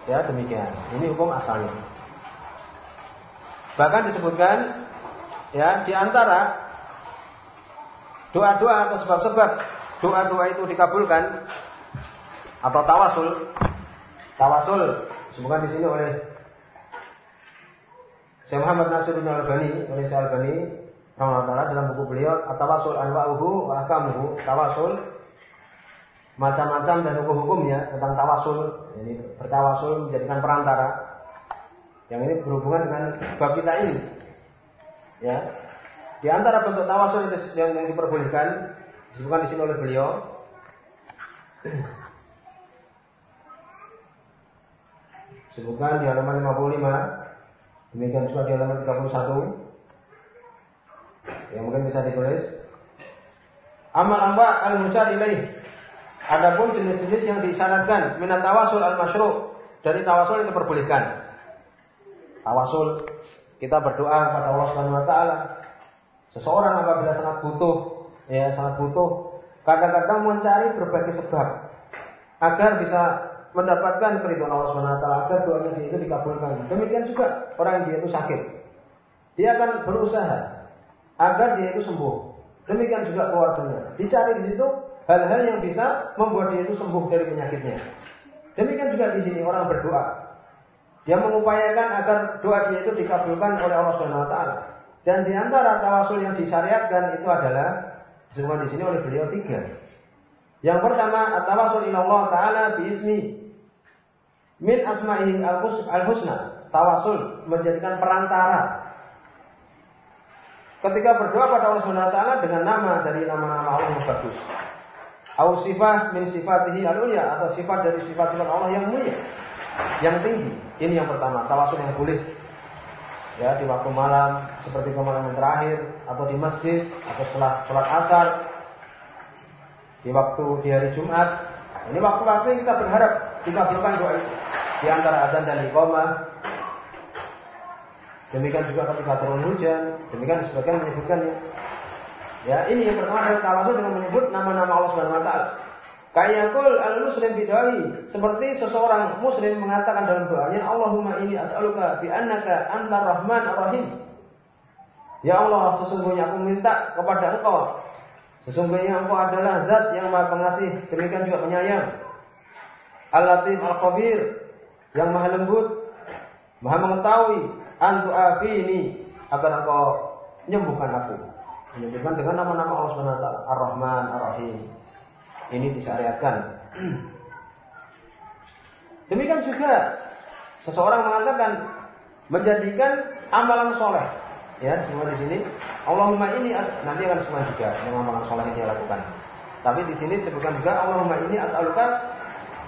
Ya demikian. Ini hukum asalnya. Bahkan disebutkan ya di antara doa-doa atau sebab-sebab doa-doa itu dikabulkan atau tawasul. Tawasul disebutkan di sini oleh Syekh Muhammad Nasiruddin Al-Albani, oleh Syekh Al-Albani rahimahullah dalam buku beliau At-Tawasul Anwa'uhu wa Ahkamuhu. Tawasul macam-macam dan hukum-hukumnya tentang tawasul. Ini bertawasul menjadikan perantara. Yang ini berhubungan dengan bab kita ini. Ya. Di antara bentuk tawasul yang, yang diperbolehkan disebutkan di sini oleh beliau Sebutkan di halaman 55. Demikian juga di halaman 31. Ya mungkin bisa ditulis. Amal amba al musyar ilaih. Adapun jenis-jenis yang disyaratkan minat tawasul al masyru dari tawasul yang diperbolehkan. Tawasul kita berdoa kepada Allah Subhanahu wa taala. Seseorang apabila sangat butuh, ya sangat butuh, kadang-kadang mencari berbagai sebab agar bisa mendapatkan keridhaan Allah taala agar doanya dia itu dikabulkan. Demikian juga orang yang dia itu sakit. Dia akan berusaha agar dia itu sembuh. Demikian juga keluarganya. Dicari di situ hal-hal yang bisa membuat dia itu sembuh dari penyakitnya. Demikian juga di sini orang berdoa. Dia mengupayakan agar doa dia itu dikabulkan oleh Allah Subhanahu. Dan di antara tawasul yang disyariatkan itu adalah disebutkan di sini oleh beliau tiga. Yang pertama, at-tawassul ila Allah taala bi ismi Min asma'ihi al-husna. Tawasul menjadikan perantara. Ketika berdoa pada Allah Subhanahu wa taala dengan nama dari nama-nama Allah yang bagus. Au sifat min sifatihi al atau sifat dari sifat-sifat Allah yang mulia, yang tinggi. Ini yang pertama, tawasul yang boleh ya di waktu malam seperti kemarin yang terakhir atau di masjid atau setelah sholat asar di waktu di hari Jumat ini waktu-waktu yang kita berharap dikabulkan doa itu di antara azan dan iqamah. Demikian juga ketika turun hujan, demikian sebagian menyebutkannya. Ya, ini yang pertama adalah tawasul dengan menyebut nama-nama Allah Subhanahu wa taala. Kayakul al-muslim bidawi seperti seseorang muslim mengatakan dalam doanya Allahumma ini as'aluka bi annaka antar rahman ar-rahim. Ya Allah, sesungguhnya aku minta kepada Engkau Sesungguhnya Engkau adalah zat yang Maha Pengasih, demikian juga penyayang. Al-Latif Al-Khabir, yang maha lembut, maha mengetahui, antu ini agar engkau menyembuhkan aku. Menyembuhkan dengan nama-nama Allah Subhanahu wa taala, Ar-Rahman, Ar-Rahim. Ini disyariatkan. [CLEARS THROAT] Demikian juga seseorang mengatakan menjadikan amalan soleh. Ya, semua di sini. Allahumma ini as nanti akan semua juga yang amalan soleh yang dia lakukan. Tapi di sini disebutkan juga Allahumma ini as'aluka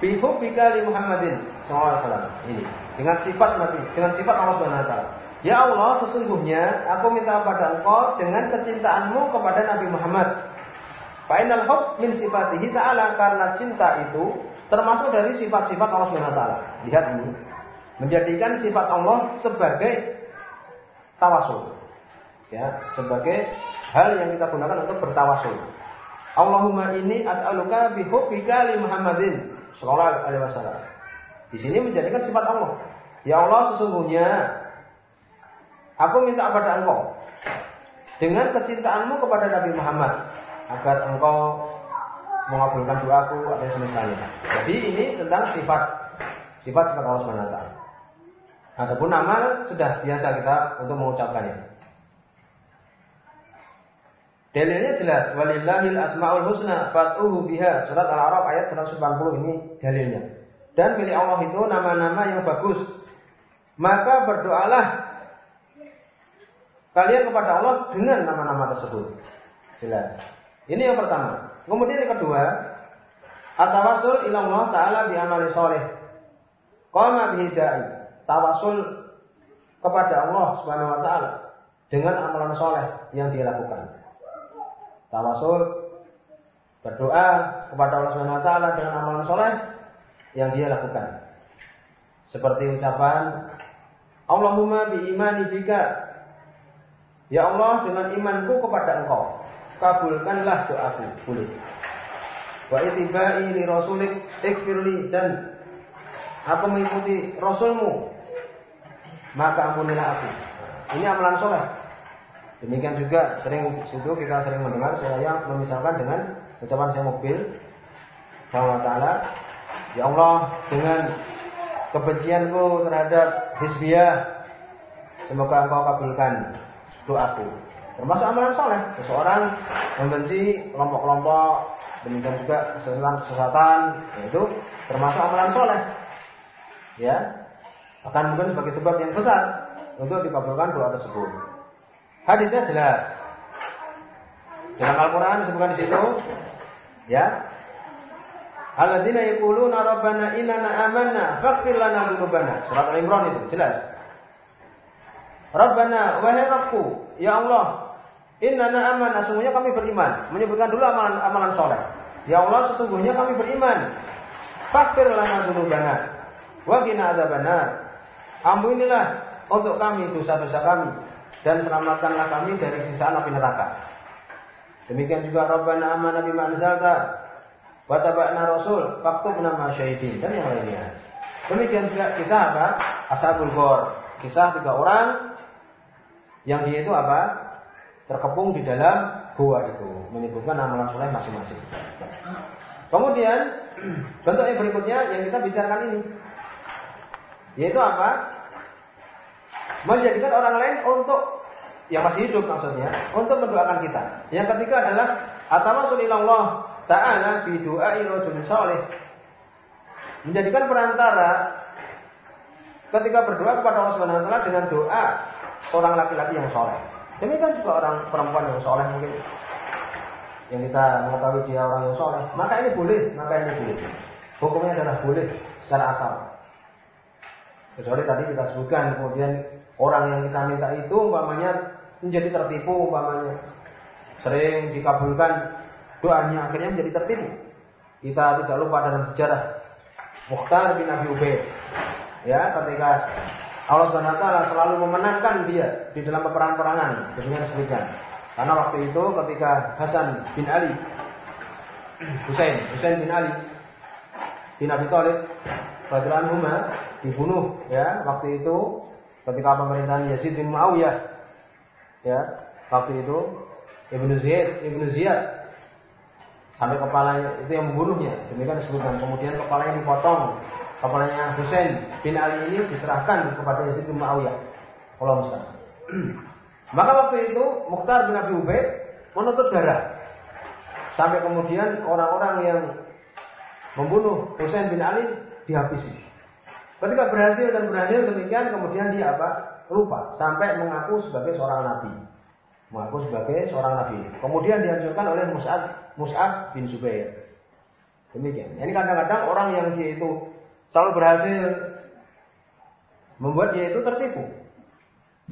bihubbika li Muhammadin sallallahu. Ini dengan sifat Nabi, dengan sifat Allah Subhanahu wa. Ya Allah, sesungguhnya aku minta kepada Engkau dengan kecintaanmu kepada Nabi Muhammad. Fa'inal hub min sifatihi ta'ala karena cinta itu termasuk dari sifat-sifat Allah Subhanahu taala. Lihat ini. Menjadikan sifat Allah sebagai tawasul. Ya, sebagai hal yang kita gunakan untuk bertawasul. Allahumma ini as'aluka bihubbika li Muhammadin Sallallahu Alaihi Wasallam. Di sini menjadikan sifat Allah. Ya Allah sesungguhnya aku minta kepada engkau dengan kecintaanmu kepada Nabi Muhammad agar engkau mengabulkan doaku atau semisalnya. Jadi ini tentang sifat sifat sifat Allah Subhanahu wa Adapun nama sudah biasa kita untuk mengucapkannya. Dalilnya jelas, walillahil asmaul husna fatuhu biha. Surat Al-A'raf ayat 190 ini dalilnya. Dan milik Allah itu nama-nama yang bagus. Maka berdoalah kalian kepada Allah dengan nama-nama tersebut. Jelas. Ini yang pertama. Kemudian yang kedua, atawasul ilallah taala bi amali soleh. Qama bihi Tawasul kepada Allah Subhanahu wa taala dengan amalan soleh yang dia lakukan tawasul berdoa kepada Allah Subhanahu wa taala dengan amalan soleh yang dia lakukan. Seperti ucapan Allahumma bi imani bika Ya Allah dengan imanku kepada engkau kabulkanlah doaku boleh. Wa itibai li rasulik ikfirli dan aku mengikuti rasulmu maka ampunilah aku. Ini amalan soleh. Demikian juga sering situ kita sering mendengar saya memisahkan dengan ucapan saya mobil Allah Ta'ala Ya Allah dengan kebencianku terhadap Hizbiyah Semoga engkau kabulkan doaku Termasuk amalan soleh Seseorang membenci kelompok-kelompok Demikian juga kesesatan-kesesatan Itu termasuk amalan soleh Ya Akan mungkin sebagai sebab yang besar Untuk dikabulkan doa tersebut Hadisnya jelas. Dalam Al-Quran disebutkan di situ, ya. Alladzina yaquluna rabbana innana amanna faghfir lana dzunubana. Surat Al-Imran itu jelas. Rabbana wahai ya Allah, Innana aman, sesungguhnya kami beriman. Menyebutkan dulu amalan amalan soleh. Ya Allah, sesungguhnya kami beriman. Fakir lana dzunubana wa qina adzabannar. Ampunilah untuk kami dosa-dosa kami dan selamatkanlah kami dari sisa api neraka. Demikian juga Rabbana amana bima anzalta wa rasul faktubna ma syahidin dan yang lainnya. Demikian juga kisah apa? Ashabul Ghor. Kisah tiga orang yang dia itu apa? Terkepung di dalam gua itu menyebutkan amalan soleh masing-masing. Kemudian [CLEARS THROAT] bentuk yang berikutnya yang kita bicarakan ini yaitu apa? Menjadikan orang lain untuk yang masih hidup maksudnya untuk mendoakan kita. Yang ketiga adalah atawassul Allah taala bi du'ai rajulin saleh. Menjadikan perantara ketika berdoa kepada Allah Subhanahu wa taala dengan doa seorang laki-laki yang soleh. Demikian juga orang perempuan yang soleh mungkin yang kita mengetahui dia orang yang soleh, maka ini boleh, maka ini boleh. Hukumnya adalah boleh secara asal. Kecuali tadi kita sebutkan kemudian orang yang kita minta itu umpamanya menjadi tertipu umpamanya sering dikabulkan doanya akhirnya menjadi tertipu. Kita tidak lupa dalam sejarah Mukhtar bin Abi Ubaid ya ketika Allah SWT selalu memenangkan dia di dalam peperangan-perangan dengan disebutkan. Karena waktu itu ketika Hasan bin Ali Husain, Husain bin Ali bin Abi Thalib radhiyallahu anhu dibunuh ya waktu itu ketika pemerintahan Yazid bin Muawiyah ya waktu itu Ibnu Ziyad Ibnu Ziyad sampai kepalanya itu yang membunuhnya. Demikian disebutkan. Kemudian kepalanya dipotong kepalanya Husain bin Ali ini diserahkan kepada Yazid bin Muawiyah. Kalau misalnya. [CLEARS THROAT] Maka waktu itu Mukhtar bin Abi Ubaid menuntut darah. Sampai kemudian orang-orang yang membunuh Husain bin Ali dihabisi. Ketika berhasil dan berhasil demikian kemudian dia apa? Lupa sampai mengaku sebagai seorang nabi. Mengaku sebagai seorang nabi. Kemudian dihancurkan oleh Mus'ab Mus'ab bin Zubair. Demikian. Ini kadang-kadang orang yang dia itu selalu berhasil membuat dia itu tertipu.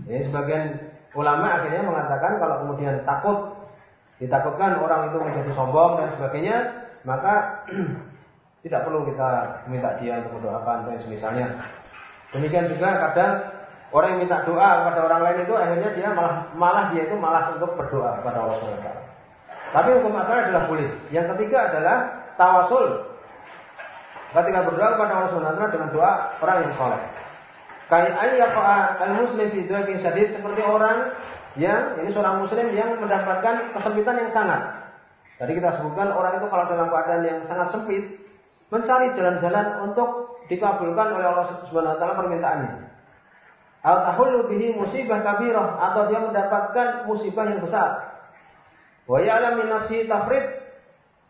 Ya, sebagian ulama akhirnya mengatakan kalau kemudian takut ditakutkan orang itu menjadi sombong dan sebagainya, maka [CLEARS THROAT] tidak perlu kita minta dia untuk mendoakan dan misalnya. Demikian juga kadang orang yang minta doa kepada orang lain itu akhirnya dia malah malah dia itu malas untuk berdoa kepada Allah SWT. Tapi hukum asal adalah boleh. Yang ketiga adalah tawasul ketika berdoa kepada Allah Subhanahu wa dengan doa orang yang soleh. Kayak ayyaqa al-muslim fi dhaqin syadid seperti orang yang ini seorang muslim yang mendapatkan kesempitan yang sangat. Tadi kita sebutkan orang itu kalau dalam keadaan yang sangat sempit mencari jalan-jalan untuk dikabulkan oleh Allah Subhanahu wa taala permintaannya. Al tahullu bihi musibah kabirah atau dia mendapatkan musibah yang besar. Wa ya'lam min nafsi tafrid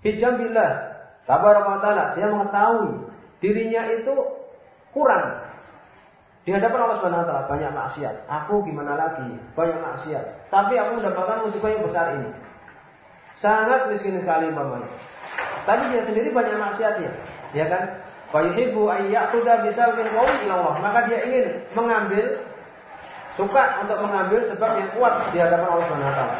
fi jambillah Tabaraka taala dia mengetahui dirinya itu kurang di hadapan Allah Subhanahu wa taala banyak maksiat. Aku gimana lagi? Banyak maksiat. Tapi aku mendapatkan musibah yang besar ini. Sangat miskin sekali mamanya. Tapi dia sendiri banyak maksiatnya, ya kan? Fa yuhibbu ay ya'khudha Allah. Maka dia ingin mengambil suka untuk mengambil sebab yang kuat di hadapan Allah Subhanahu wa taala.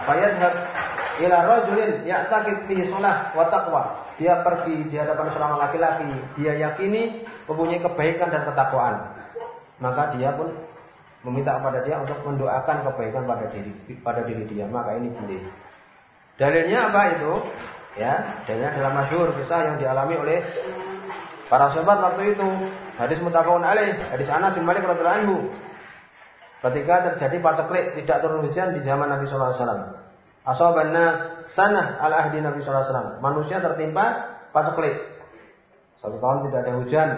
Ila rajulin ya'taqid fihi shalah wa taqwa. Dia pergi di hadapan seorang laki-laki, dia yakini mempunyai kebaikan dan ketakwaan. Maka dia pun meminta kepada dia untuk mendoakan kebaikan pada diri pada diri dia. Maka ini boleh. Dalilnya apa itu? Ya, dalilnya adalah masyhur kisah yang dialami oleh para sahabat waktu itu. Hadis mutafaqun alaih, hadis Anas bin Malik radhiyallahu. Ketika terjadi paceklik tidak turun hujan di zaman Nabi sallallahu alaihi wasallam. Asaban nas sanah ala ahdi Nabi SAW. Manusia tertimpa paceklik. Satu tahun tidak ada hujan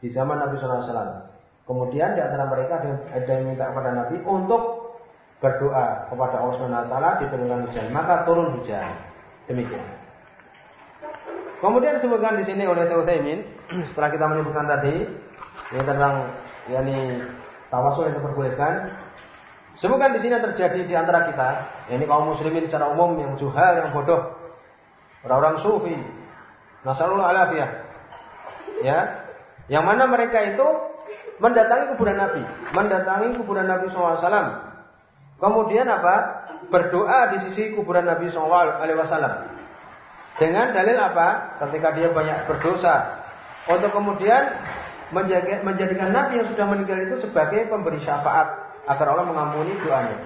di zaman Nabi SAW. Kemudian di antara mereka ada yang minta kepada Nabi untuk berdoa kepada Allah SWT diturunkan hujan. Maka turun hujan. Demikian. Kemudian disebutkan di sini oleh Syekh Utsaimin [CLEARS THROAT] setelah kita menyebutkan tadi ini tentang yakni tawasul yang diperbolehkan Sebutkan di sini terjadi di antara kita, ini kaum muslimin secara umum yang juhal, yang bodoh, orang-orang sufi, nasallallahu alafiyah. Ya, yang mana mereka itu mendatangi kuburan Nabi, mendatangi kuburan Nabi SAW, kemudian apa? Berdoa di sisi kuburan Nabi Alaihi Wasallam. Dengan dalil apa? Ketika dia banyak berdosa, untuk kemudian menjadikan Nabi yang sudah meninggal itu sebagai pemberi syafaat agar Allah mengampuni doanya.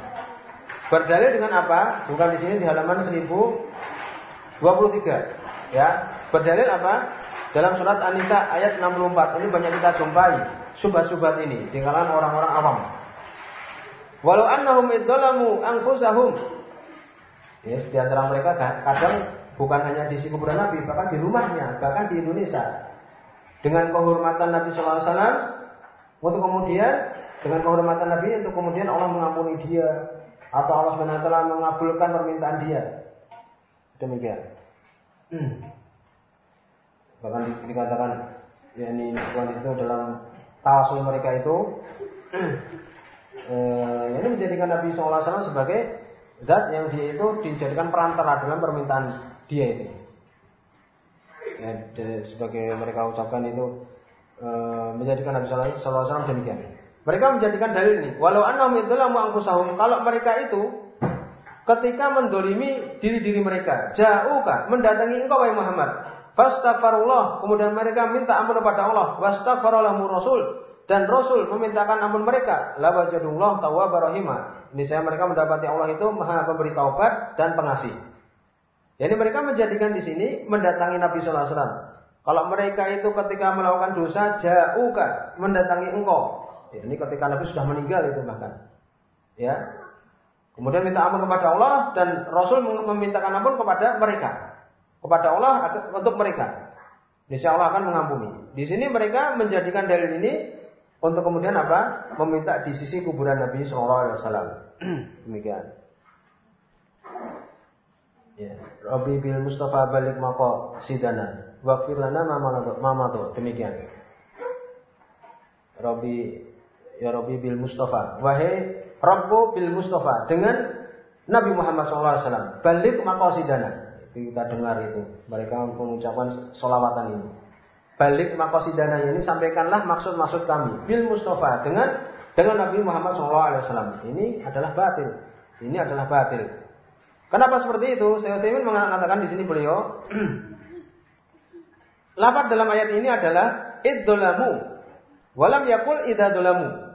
Berdalil dengan apa? Bukan di sini di halaman 1023. Ya, berdalil apa? Dalam surat An-Nisa ayat 64. Ini banyak kita jumpai subhat-subhat ini di kalangan orang-orang awam. Walau annahum idzalamu anfusahum. Ya, di antara mereka kadang bukan hanya di kuburan Nabi, bahkan di rumahnya, bahkan di Indonesia. Dengan kehormatan Nabi wasallam untuk kemudian dengan kehormatan Nabi untuk kemudian Allah mengampuni dia atau Allah SWT mengabulkan permintaan dia. Demikian. Hmm. Bahkan dikatakan ya ini bukan itu dalam tawasul mereka itu eh, ini menjadikan Nabi SAW sebagai zat yang dia itu dijadikan perantara dalam permintaan dia itu. Ya, sebagai mereka ucapkan itu eh, menjadikan Nabi SAW demikian. Mereka menjadikan dalil ini. Walau annahum idzalamu anfusahum, kalau mereka itu ketika mendolimi diri-diri mereka, jauhkah mendatangi engkau wahai Muhammad. Fastaghfirullah, kemudian mereka minta ampun kepada Allah. Wastaghfarallahu Rasul, dan Rasul memintakan ampun mereka, la wajadullah tawwabar. Ini saya mereka mendapati Allah itu Maha pemberi taubat dan pengasih. Jadi mereka menjadikan di sini mendatangi Nabi sallallahu alaihi wasallam. Kalau mereka itu ketika melakukan dosa jauhkan mendatangi engkau. Ya, ini ketika Nabi sudah meninggal itu bahkan. Ya. Kemudian minta ampun kepada Allah dan Rasul memintakan ampun kepada mereka. Kepada Allah untuk mereka. Insya Allah akan mengampuni. Di sini mereka menjadikan dalil ini untuk kemudian apa? Meminta di sisi kuburan Nabi Shallallahu Alaihi Wasallam. [CLEARS THROAT] Demikian. Ya. Robi bil Mustafa balik mako sidana. Wakfir lana mama tuh. Demikian. Robi ya Robi bil Mustafa. Wahai Rabbu bil Mustafa dengan Nabi Muhammad SAW. Balik mako sidana. Kita dengar itu. Mereka mengucapkan solawatan ini balik makosidana ini sampaikanlah maksud-maksud kami bil Mustafa dengan dengan Nabi Muhammad SAW. Ini adalah batil. Ini adalah batil. Kenapa seperti itu? Saya ingin mengatakan di sini beliau [CLEARS THROAT] Lapat dalam ayat ini adalah iddolamu. Walam yakul idadolamu.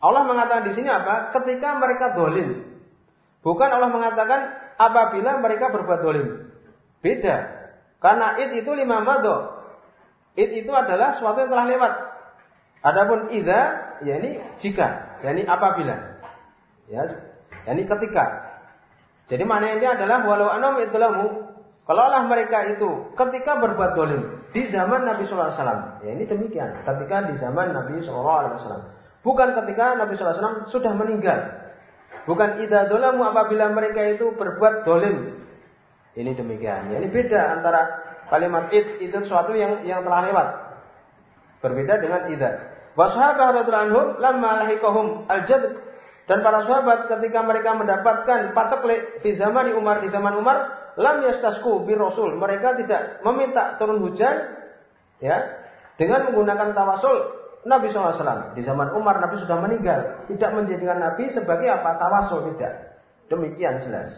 Allah mengatakan di sini apa? Ketika mereka dolim. Bukan Allah mengatakan apabila mereka berbuat dolim. Beda. Karena id itu lima mado. It itu adalah sesuatu yang telah lewat. Adapun idza ya ini jika, ya ini apabila. Ya, ya ini ketika. Jadi mana ini adalah walau anam itulamu kalaulah mereka itu ketika berbuat dolim di zaman Nabi Wasallam, ya ini demikian. Ketika di zaman Nabi Wasallam, bukan ketika Nabi Wasallam sudah meninggal. Bukan idza dolamu apabila mereka itu berbuat dolim. Ini demikian. Ya, ini beda antara Kalimat id itu sesuatu yang yang telah lewat. Berbeda dengan idza. Washabah radhiyallahu anhum lamma lahiqahum al-jad dan para sahabat ketika mereka mendapatkan paceklik di zaman Umar di zaman Umar lam yastasku bi rasul. Mereka tidak meminta turun hujan ya dengan menggunakan tawasul Nabi SAW di zaman Umar Nabi sudah meninggal. Tidak menjadikan Nabi sebagai apa? Tawasul tidak. Demikian jelas.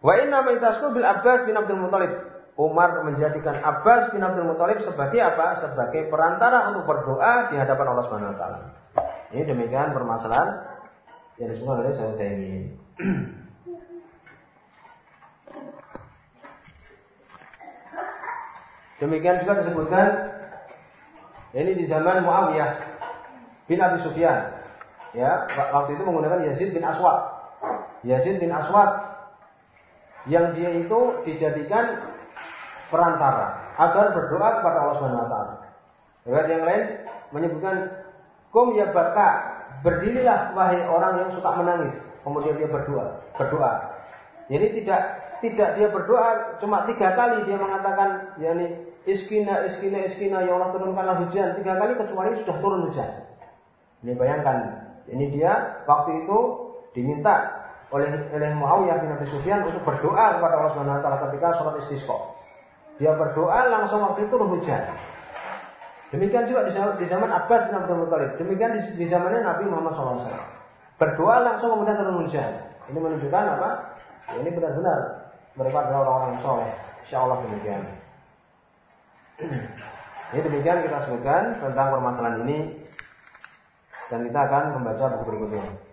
Wa inna bil Abbas bin Abdul Muthalib. Umar menjadikan Abbas bin Abdul Muthalib sebagai apa? Sebagai perantara untuk berdoa di hadapan Allah Subhanahu wa taala. Ini demikian permasalahan yang disebut oleh saya ini. [CLEARS THROAT] Demikian juga disebutkan ini di zaman Muawiyah bin Abi Sufyan. Ya, waktu itu menggunakan Yazid bin Aswad. Yazid bin Aswad yang dia itu dijadikan perantara agar berdoa kepada Allah Subhanahu wa taala. Yang lain menyebutkan kum ya baka berdirilah wahai orang yang suka menangis kemudian dia berdoa berdoa jadi tidak tidak dia berdoa cuma tiga kali dia mengatakan yakni iskina iskina iskina ya Allah turunkanlah hujan tiga kali kecuali sudah turun hujan ini bayangkan ini dia waktu itu diminta oleh oleh Muawiyah bin Abi Sufyan untuk berdoa kepada Allah Subhanahu wa taala ketika sholat istisqa dia berdoa langsung waktu itu turun hujan. Demikian juga di zaman Abbas bin Abdul Muthalib. Demikian di, zamannya Nabi Muhammad SAW. Berdoa langsung kemudian turun hujan. Ini menunjukkan apa? Ya, ini benar-benar mereka adalah orang-orang soleh. Insya Allah demikian. Ini demikian kita sebutkan tentang permasalahan ini dan kita akan membaca buku berikutnya.